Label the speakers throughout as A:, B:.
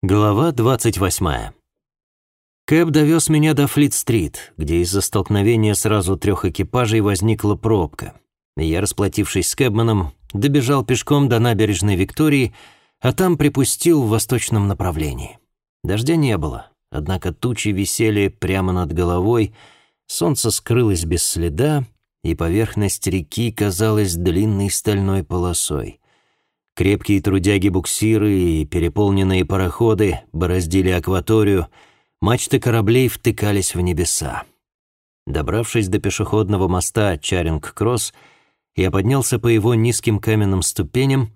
A: Глава 28. Кэб довез меня до Флит-стрит, где из-за столкновения сразу трех экипажей возникла пробка. Я, расплатившись с Кэбманом, добежал пешком до набережной Виктории, а там припустил в восточном направлении. Дождя не было, однако тучи висели прямо над головой, солнце скрылось без следа, и поверхность реки казалась длинной стальной полосой. Крепкие трудяги-буксиры и переполненные пароходы бороздили акваторию, мачты кораблей втыкались в небеса. Добравшись до пешеходного моста Чаринг-Кросс, я поднялся по его низким каменным ступеням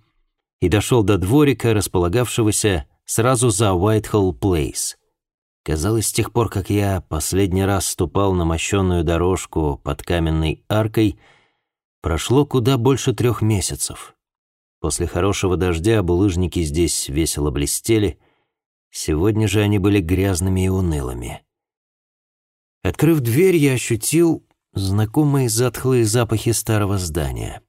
A: и дошел до дворика, располагавшегося сразу за Уайтхолл Плейс. Казалось, с тех пор, как я последний раз ступал на мощенную дорожку под каменной аркой, прошло куда больше трех месяцев. После хорошего дождя булыжники здесь весело блестели. Сегодня же они были грязными и унылыми. Открыв дверь, я ощутил знакомые затхлые запахи старого здания.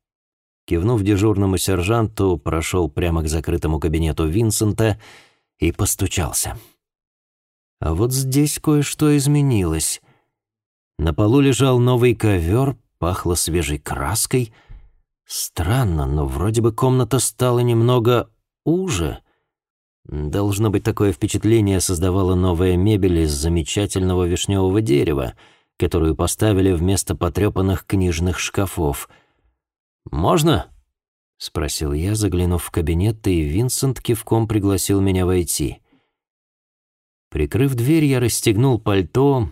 A: Кивнув дежурному сержанту, прошел прямо к закрытому кабинету Винсента и постучался. А вот здесь кое-что изменилось. На полу лежал новый ковер, пахло свежей краской — Странно, но вроде бы комната стала немного уже. Должно быть, такое впечатление создавала новая мебель из замечательного вишневого дерева, которую поставили вместо потрепанных книжных шкафов. «Можно?» — спросил я, заглянув в кабинет, и Винсент кивком пригласил меня войти. Прикрыв дверь, я расстегнул пальто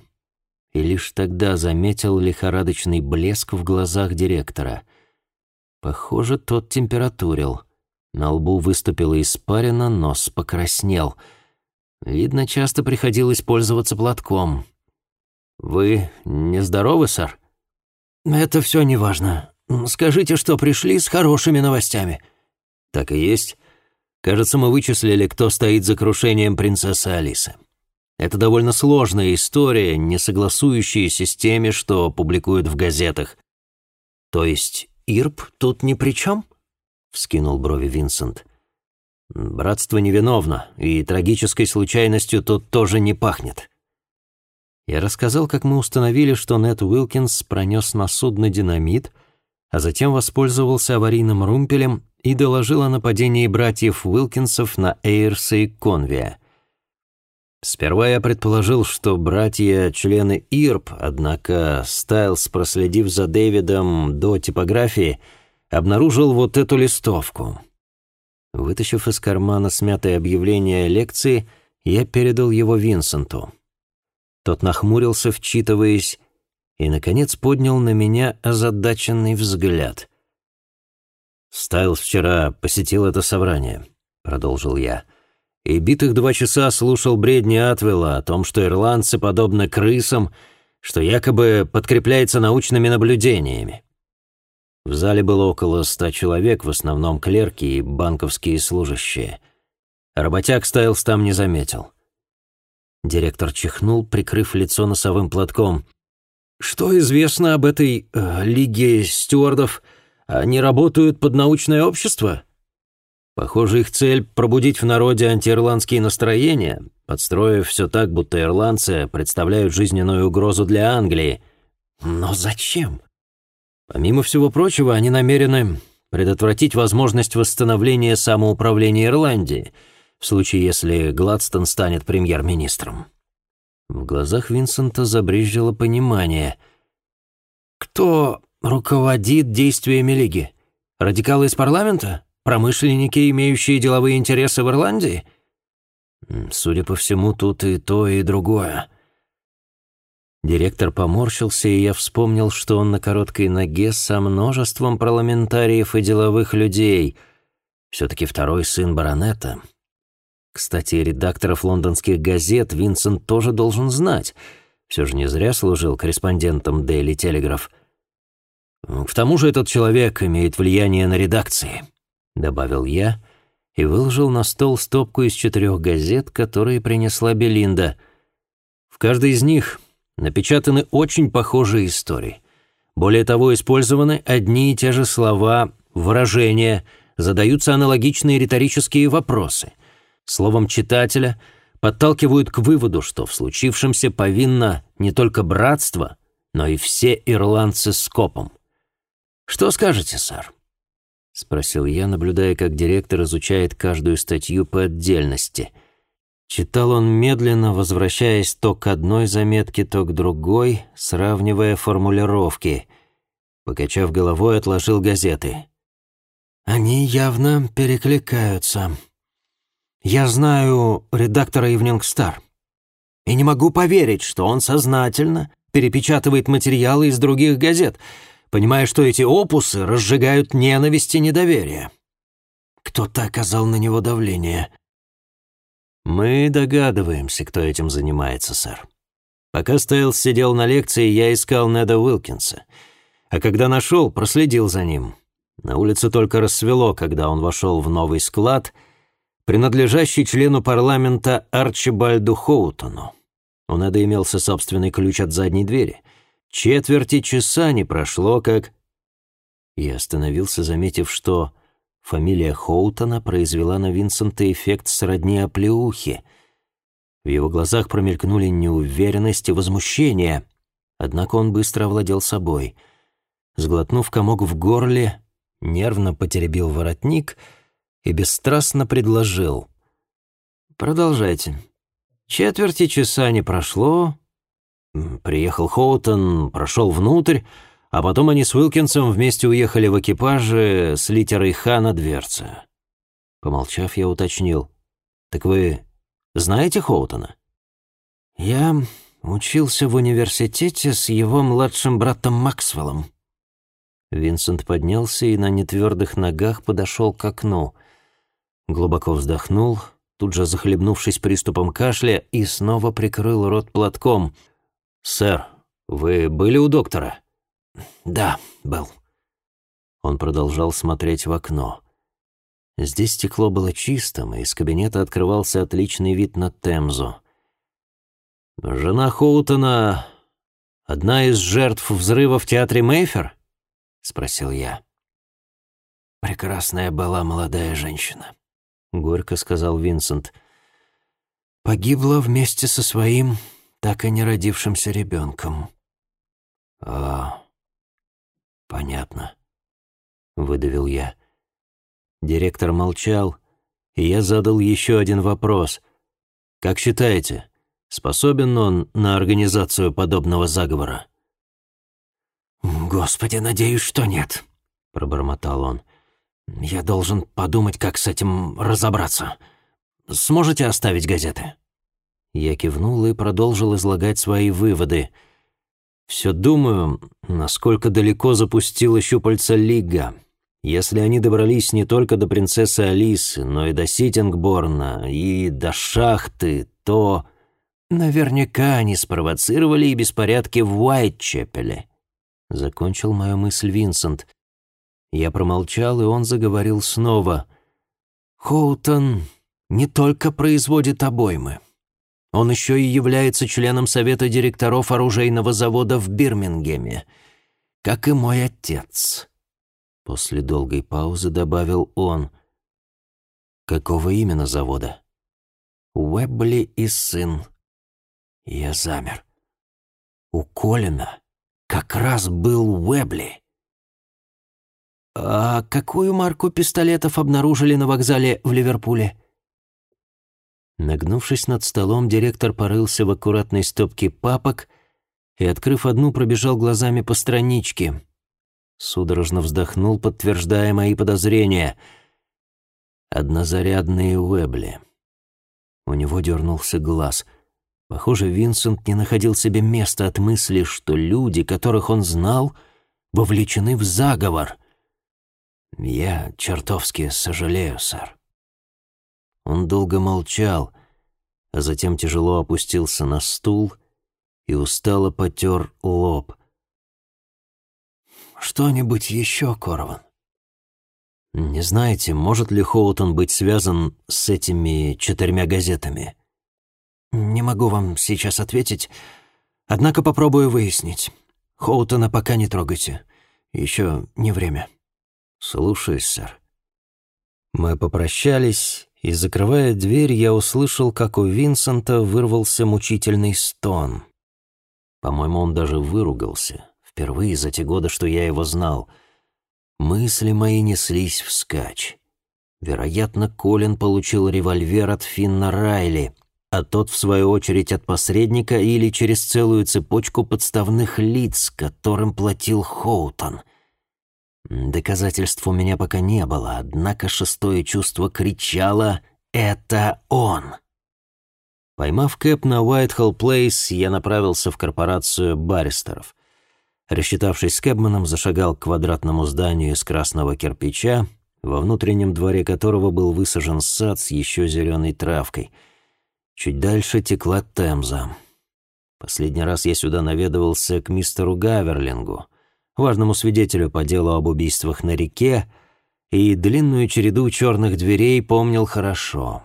A: и лишь тогда заметил лихорадочный блеск в глазах директора — Похоже, тот температурил. На лбу выступила испарина, нос покраснел. Видно, часто приходилось пользоваться платком. «Вы нездоровы, сэр?» «Это все неважно. Скажите, что пришли с хорошими новостями». «Так и есть. Кажется, мы вычислили, кто стоит за крушением принцессы Алисы. Это довольно сложная история, не согласующаяся с теми, что публикуют в газетах. То есть Ирб тут ни при чем?» — вскинул брови Винсент. «Братство невиновно, и трагической случайностью тут тоже не пахнет». Я рассказал, как мы установили, что Нед Уилкинс пронес на судно динамит, а затем воспользовался аварийным румпелем и доложил о нападении братьев Уилкинсов на Эйрса и Конвия. Сперва я предположил, что братья — члены ИРП, однако Стайлс, проследив за Дэвидом до типографии, обнаружил вот эту листовку. Вытащив из кармана смятое объявление лекции, я передал его Винсенту. Тот нахмурился, вчитываясь, и, наконец, поднял на меня озадаченный взгляд. «Стайлс вчера посетил это собрание», — продолжил я и битых два часа слушал бредни Атвелла о том, что ирландцы подобны крысам, что якобы подкрепляется научными наблюдениями. В зале было около ста человек, в основном клерки и банковские служащие. Работяг Стайлс там не заметил. Директор чихнул, прикрыв лицо носовым платком. «Что известно об этой э, лиге стюардов? Они работают под научное общество?» Похоже, их цель — пробудить в народе антиирландские настроения, подстроив все так, будто ирландцы представляют жизненную угрозу для Англии. Но зачем? Помимо всего прочего, они намерены предотвратить возможность восстановления самоуправления Ирландии, в случае, если Гладстон станет премьер-министром. В глазах Винсента забрезжило понимание. «Кто руководит действиями Лиги? Радикалы из парламента?» Промышленники, имеющие деловые интересы в Ирландии? Судя по всему, тут и то, и другое. Директор поморщился, и я вспомнил, что он на короткой ноге со множеством парламентариев и деловых людей. Все-таки второй сын баронета. Кстати, редакторов лондонских газет Винсент тоже должен знать. Все же не зря служил корреспондентом Daily Telegraph. К тому же этот человек имеет влияние на редакции. — добавил я и выложил на стол стопку из четырех газет, которые принесла Белинда. В каждой из них напечатаны очень похожие истории. Более того, использованы одни и те же слова, выражения, задаются аналогичные риторические вопросы. Словом, читателя подталкивают к выводу, что в случившемся повинно не только братство, но и все ирландцы с копом. Что скажете, сэр? — спросил я, наблюдая, как директор изучает каждую статью по отдельности. Читал он медленно, возвращаясь то к одной заметке, то к другой, сравнивая формулировки. Покачав головой, отложил газеты. «Они явно перекликаются. Я знаю редактора «Ивнинг Стар» и не могу поверить, что он сознательно перепечатывает материалы из других газет — понимая, что эти опусы разжигают ненависть и недоверие. Кто-то оказал на него давление. Мы догадываемся, кто этим занимается, сэр. Пока Стейлс сидел на лекции, я искал Неда Уилкинса. А когда нашел, проследил за ним. На улице только рассвело, когда он вошел в новый склад, принадлежащий члену парламента Арчибальду Хоутону. У Неда имелся собственный ключ от задней двери — Четверти часа не прошло, как... Я остановился, заметив, что фамилия Хоутона произвела на Винсента эффект сродни оплеухи. В его глазах промелькнули неуверенность и возмущение, однако он быстро овладел собой. Сглотнув комок в горле, нервно потеребил воротник и бесстрастно предложил. «Продолжайте. Четверти часа не прошло, Приехал Хоутон, прошел внутрь, а потом они с Уилкинсом вместе уехали в экипаже с литерой «Х» на дверце. Помолчав, я уточнил. «Так вы знаете Хоутона?» «Я учился в университете с его младшим братом Максвеллом». Винсент поднялся и на нетвердых ногах подошел к окну. Глубоко вздохнул, тут же захлебнувшись приступом кашля, и снова прикрыл рот платком — «Сэр, вы были у доктора?» «Да, был». Он продолжал смотреть в окно. Здесь стекло было чистым, и из кабинета открывался отличный вид на Темзу. «Жена Хоутона — одна из жертв взрыва в театре Мейфер?» — спросил я. «Прекрасная была молодая женщина», — горько сказал Винсент. «Погибла вместе со своим так и не родившимся ребенком. «А, понятно», — выдавил я. Директор молчал, и я задал еще один вопрос. «Как считаете, способен он на организацию подобного заговора?» «Господи, надеюсь, что нет», — пробормотал он. «Я должен подумать, как с этим разобраться. Сможете оставить газеты?» Я кивнул и продолжил излагать свои выводы. «Все думаю, насколько далеко запустила щупальца Лига. Если они добрались не только до принцессы Алисы, но и до Ситингборна, и до шахты, то...» «Наверняка они спровоцировали и беспорядки в Уайтчепеле», — закончил мою мысль Винсент. Я промолчал, и он заговорил снова. «Хоутон не только производит обоймы». Он еще и является членом совета директоров оружейного завода в Бирмингеме, как и мой отец. После долгой паузы добавил он. Какого именно завода? Уэбли и сын. Я замер. У Колина как раз был Уэбли. А какую марку пистолетов обнаружили на вокзале в Ливерпуле? Нагнувшись над столом, директор порылся в аккуратной стопке папок и, открыв одну, пробежал глазами по страничке. Судорожно вздохнул, подтверждая мои подозрения. Однозарядные Уэбли. У него дернулся глаз. Похоже, Винсент не находил себе места от мысли, что люди, которых он знал, вовлечены в заговор. «Я чертовски сожалею, сэр». Он долго молчал, а затем тяжело опустился на стул и устало потер лоб. «Что-нибудь еще, Корован?» «Не знаете, может ли Хоутон быть связан с этими четырьмя газетами?» «Не могу вам сейчас ответить, однако попробую выяснить. Хоутона пока не трогайте. Еще не время». «Слушаюсь, сэр». Мы попрощались, и, закрывая дверь, я услышал, как у Винсента вырвался мучительный стон. По-моему, он даже выругался. Впервые за те годы, что я его знал. Мысли мои неслись вскачь. Вероятно, Колин получил револьвер от Финна Райли, а тот, в свою очередь, от посредника или через целую цепочку подставных лиц, которым платил Хоутон. Доказательств у меня пока не было, однако шестое чувство кричало «Это он!». Поймав Кэп на Уайтхолл Плейс, я направился в корпорацию баристеров. Рассчитавшись с Кэбманом, зашагал к квадратному зданию из красного кирпича, во внутреннем дворе которого был высажен сад с еще зеленой травкой. Чуть дальше текла Темза. Последний раз я сюда наведывался к мистеру Гаверлингу, важному свидетелю по делу об убийствах на реке, и длинную череду черных дверей помнил хорошо.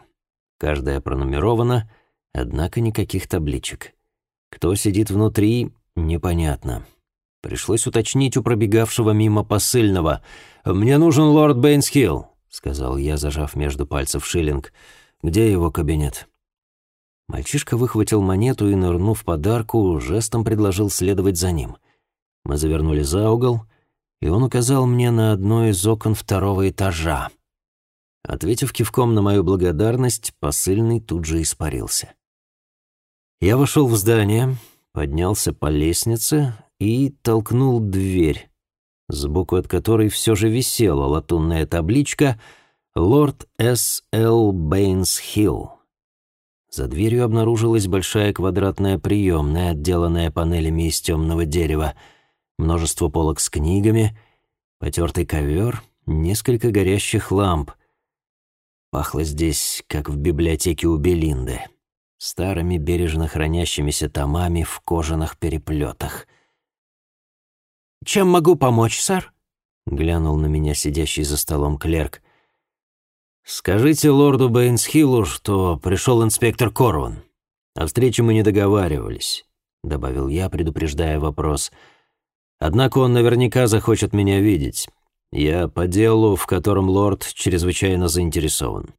A: Каждая пронумерована, однако никаких табличек. Кто сидит внутри, непонятно. Пришлось уточнить у пробегавшего мимо посыльного. «Мне нужен лорд Бейнсхилл», — сказал я, зажав между пальцев шиллинг. «Где его кабинет?» Мальчишка выхватил монету и, нырнув подарку, жестом предложил следовать за ним. Мы завернули за угол, и он указал мне на одно из окон второго этажа. Ответив кивком на мою благодарность, посыльный тут же испарился. Я вошел в здание, поднялся по лестнице и толкнул дверь, сбоку от которой все же висела латунная табличка «Лорд С. Л. Бэйнс Хилл». За дверью обнаружилась большая квадратная приемная, отделанная панелями из темного дерева, множество полок с книгами, потертый ковер, несколько горящих ламп. Пахло здесь, как в библиотеке у Белинды, старыми бережно хранящимися томами в кожаных переплетах. «Чем могу помочь, сэр?» — глянул на меня сидящий за столом клерк. «Скажите лорду Бэйнсхиллу, что пришел инспектор Корван. О встрече мы не договаривались», — добавил я, предупреждая вопрос. «Однако он наверняка захочет меня видеть. Я по делу, в котором лорд чрезвычайно заинтересован».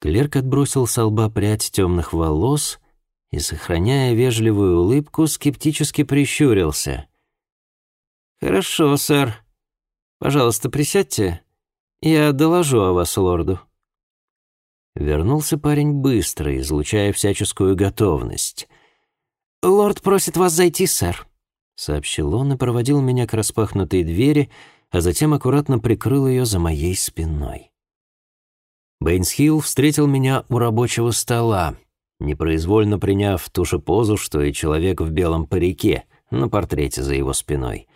A: Клерк отбросил с лба прядь темных волос и, сохраняя вежливую улыбку, скептически прищурился. «Хорошо, сэр. Пожалуйста, присядьте. Я доложу о вас лорду». Вернулся парень быстро, излучая всяческую готовность. «Лорд просит вас зайти, сэр», — сообщил он и проводил меня к распахнутой двери, а затем аккуратно прикрыл ее за моей спиной. Бэйнсхилл встретил меня у рабочего стола, непроизвольно приняв ту же позу, что и человек в белом парике на портрете за его спиной.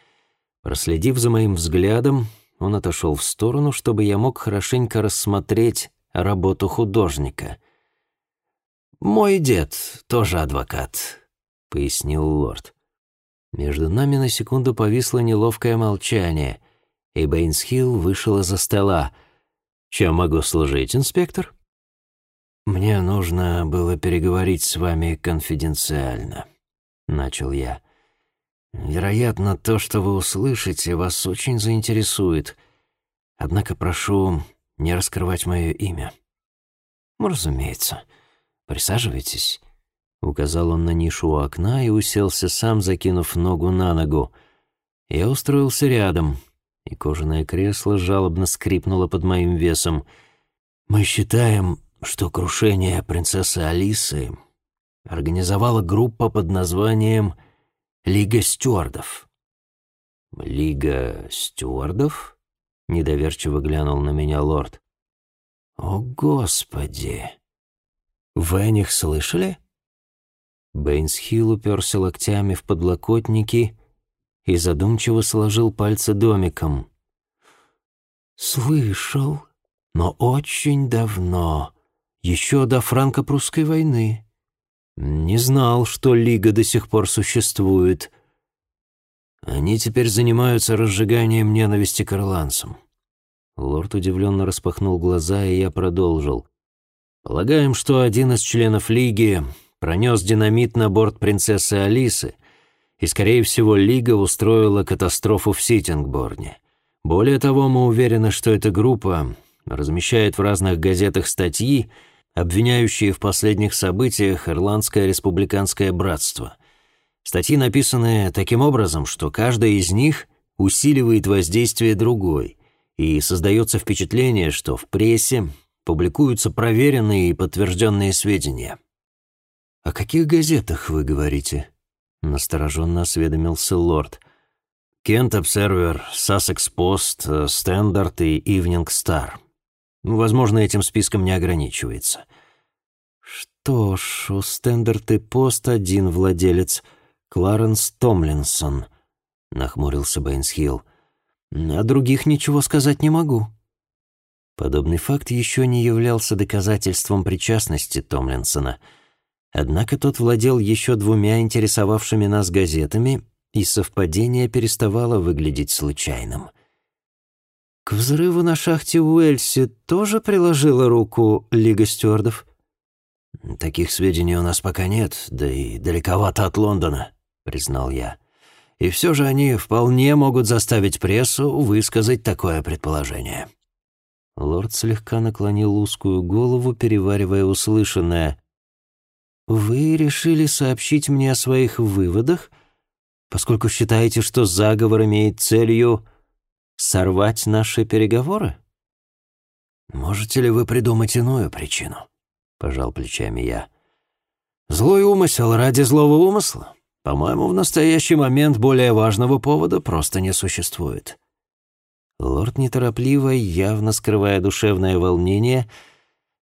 A: Проследив за моим взглядом, он отошел в сторону, чтобы я мог хорошенько рассмотреть работу художника. «Мой дед тоже адвокат», — пояснил лорд. Между нами на секунду повисло неловкое молчание, и Бэйнсхилл вышел из-за стола. «Чем могу служить, инспектор?» «Мне нужно было переговорить с вами конфиденциально», — начал я. Вероятно, то, что вы услышите, вас очень заинтересует. Однако прошу не раскрывать мое имя. Разумеется. Присаживайтесь. Указал он на нишу у окна и уселся сам, закинув ногу на ногу. Я устроился рядом, и кожаное кресло жалобно скрипнуло под моим весом. Мы считаем, что крушение принцессы Алисы организовала группа под названием Лига стюардов». «Лига стюардов?» — недоверчиво глянул на меня лорд. «О, Господи! Вы о них слышали?» Бэйнсхилл уперся локтями в подлокотники и задумчиво сложил пальцы домиком. «Слышал, но очень давно, еще до франко-прусской войны. Не знал, что Лига до сих пор существует. Они теперь занимаются разжиганием ненависти к ирландцам. Лорд удивленно распахнул глаза, и я продолжил. Полагаем, что один из членов Лиги пронес динамит на борт принцессы Алисы, и, скорее всего, Лига устроила катастрофу в Ситингборне. Более того, мы уверены, что эта группа размещает в разных газетах статьи, обвиняющие в последних событиях Ирландское республиканское братство. Статьи написаны таким образом, что каждая из них усиливает воздействие другой, и создается впечатление, что в прессе публикуются проверенные и подтвержденные сведения. «О каких газетах вы говорите?» — настороженно осведомился лорд. «Кент Обсервер», «Сассекс Пост», «Стендарт» и «Ивнинг Стар». Возможно, этим списком не ограничивается. Что ж, у Стендарт и Пост один владелец — Кларенс Томлинсон, — нахмурился Бэйнсхилл. О других ничего сказать не могу. Подобный факт еще не являлся доказательством причастности Томлинсона. Однако тот владел еще двумя интересовавшими нас газетами, и совпадение переставало выглядеть случайным. К взрыву на шахте Уэльси тоже приложила руку Лига стюардов? «Таких сведений у нас пока нет, да и далековато от Лондона», — признал я. «И все же они вполне могут заставить прессу высказать такое предположение». Лорд слегка наклонил узкую голову, переваривая услышанное. «Вы решили сообщить мне о своих выводах, поскольку считаете, что заговор имеет целью сорвать наши переговоры?» «Можете ли вы придумать иную причину?» — пожал плечами я. «Злой умысел ради злого умысла? По-моему, в настоящий момент более важного повода просто не существует». Лорд неторопливо, явно скрывая душевное волнение,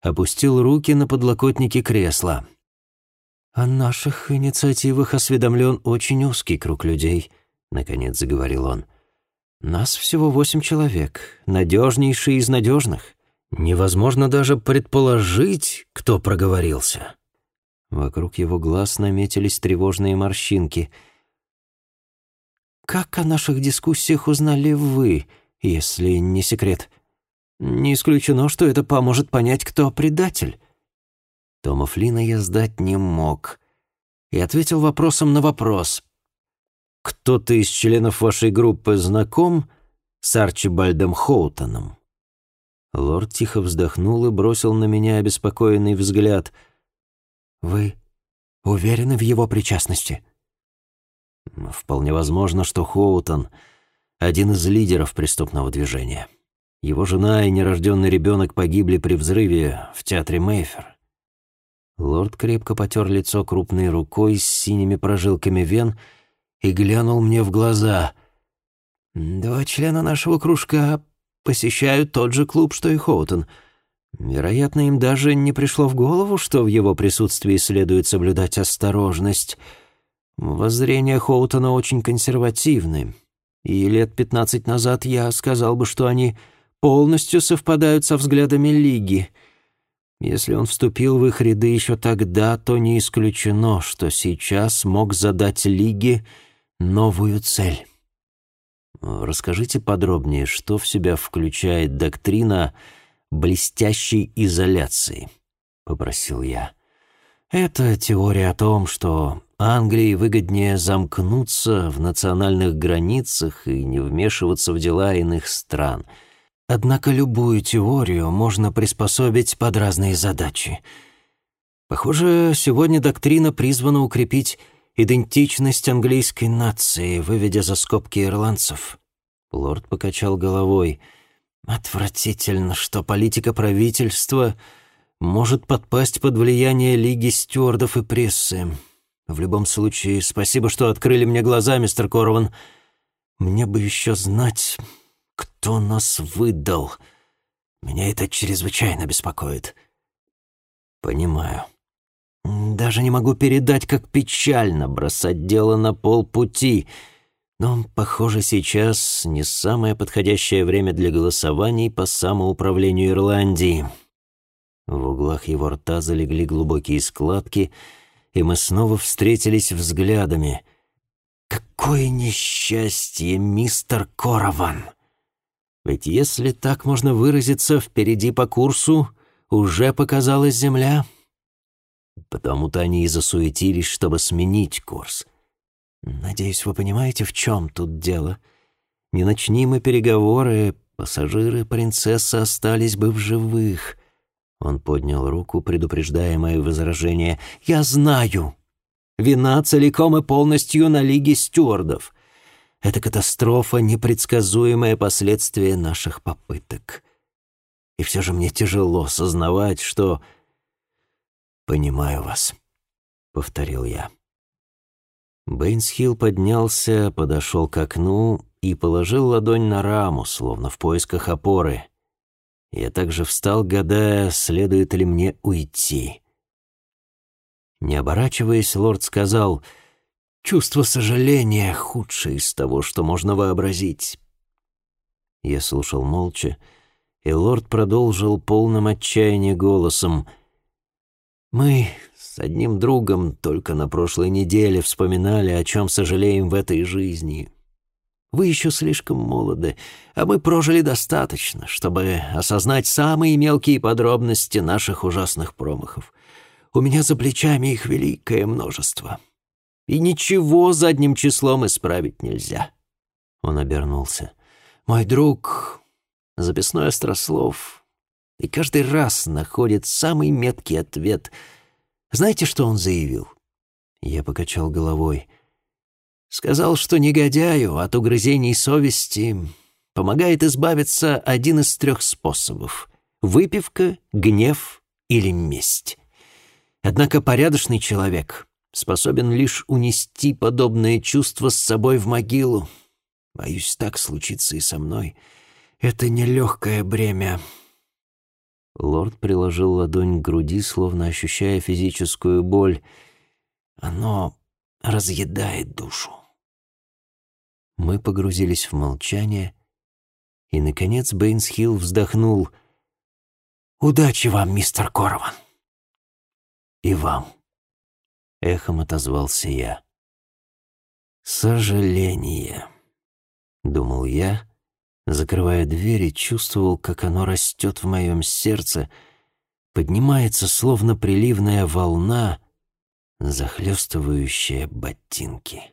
A: опустил руки на подлокотники кресла. «О наших инициативах осведомлен очень узкий круг людей», — наконец заговорил он. «Нас всего восемь человек, надежнейший из надежных. Невозможно даже предположить, кто проговорился». Вокруг его глаз наметились тревожные морщинки. «Как о наших дискуссиях узнали вы?» если не секрет. Не исключено, что это поможет понять, кто предатель. Тома Флина я сдать не мог. И ответил вопросом на вопрос. «Кто-то из членов вашей группы знаком с Арчибальдом Хоутоном?» Лорд тихо вздохнул и бросил на меня обеспокоенный взгляд. «Вы уверены в его причастности?» «Вполне возможно, что Хоутон один из лидеров преступного движения. Его жена и нерожденный ребенок погибли при взрыве в театре Мейфер. Лорд крепко потер лицо крупной рукой с синими прожилками вен и глянул мне в глаза. «Два члена нашего кружка посещают тот же клуб, что и Хоутон. Вероятно, им даже не пришло в голову, что в его присутствии следует соблюдать осторожность. Воззрения Хоутона очень консервативны, и лет пятнадцать назад я сказал бы, что они полностью совпадают со взглядами Лиги. Если он вступил в их ряды еще тогда, то не исключено, что сейчас мог задать Лиге новую цель. Расскажите подробнее, что в себя включает доктрина блестящей изоляции, попросил я. Это теория о том, что Англии выгоднее замкнуться в национальных границах и не вмешиваться в дела иных стран. Однако любую теорию можно приспособить под разные задачи. Похоже, сегодня доктрина призвана укрепить идентичность английской нации, выведя за скобки ирландцев. Лорд покачал головой. Отвратительно, что политика правительства может подпасть под влияние Лиги стюардов и прессы. В любом случае, спасибо, что открыли мне глаза, мистер Корован. Мне бы еще знать, кто нас выдал. Меня это чрезвычайно беспокоит. Понимаю. Даже не могу передать, как печально бросать дело на полпути. Но, похоже, сейчас не самое подходящее время для голосований по самоуправлению Ирландии. В углах его рта залегли глубокие складки — и мы снова встретились взглядами. Какое несчастье, мистер Корован! Ведь если так можно выразиться, впереди по курсу уже показалась земля. Потому-то они и засуетились, чтобы сменить курс. Надеюсь, вы понимаете, в чем тут дело. Не начни мы переговоры, пассажиры принцессы остались бы в живых. Он поднял руку, предупреждая мои возражения. «Я знаю. Вина целиком и полностью на Лиге стюардов. Это катастрофа — непредсказуемое последствие наших попыток. И все же мне тяжело сознавать, что... «Понимаю вас», — повторил я. Бэйнсхилл поднялся, подошел к окну и положил ладонь на раму, словно в поисках опоры. Я также встал, гадая, следует ли мне уйти. Не оборачиваясь, лорд сказал, «Чувство сожаления — худшее из того, что можно вообразить». Я слушал молча, и лорд продолжил полным отчаяния голосом, «Мы с одним другом только на прошлой неделе вспоминали, о чем сожалеем в этой жизни. Вы еще слишком молоды, а мы прожили достаточно, чтобы осознать самые мелкие подробности наших ужасных промахов. У меня за плечами их великое множество. И ничего задним числом исправить нельзя. Он обернулся. Мой друг, записной острослов, и каждый раз находит самый меткий ответ. Знаете, что он заявил? Я покачал головой — Сказал, что негодяю от угрызений совести помогает избавиться один из трех способов — выпивка, гнев или месть. Однако порядочный человек способен лишь унести подобное чувство с собой в могилу. Боюсь, так случится и со мной. Это нелегкое бремя. Лорд приложил ладонь к груди, словно ощущая физическую боль. Оно разъедает душу. Мы погрузились в молчание, и, наконец, Бэйнсхилл вздохнул. «Удачи вам, мистер Корован!» «И вам!» — эхом отозвался я. «Сожаление!» — думал я, закрывая дверь и чувствовал, как оно растет в моем сердце, поднимается, словно приливная волна, захлестывающая ботинки.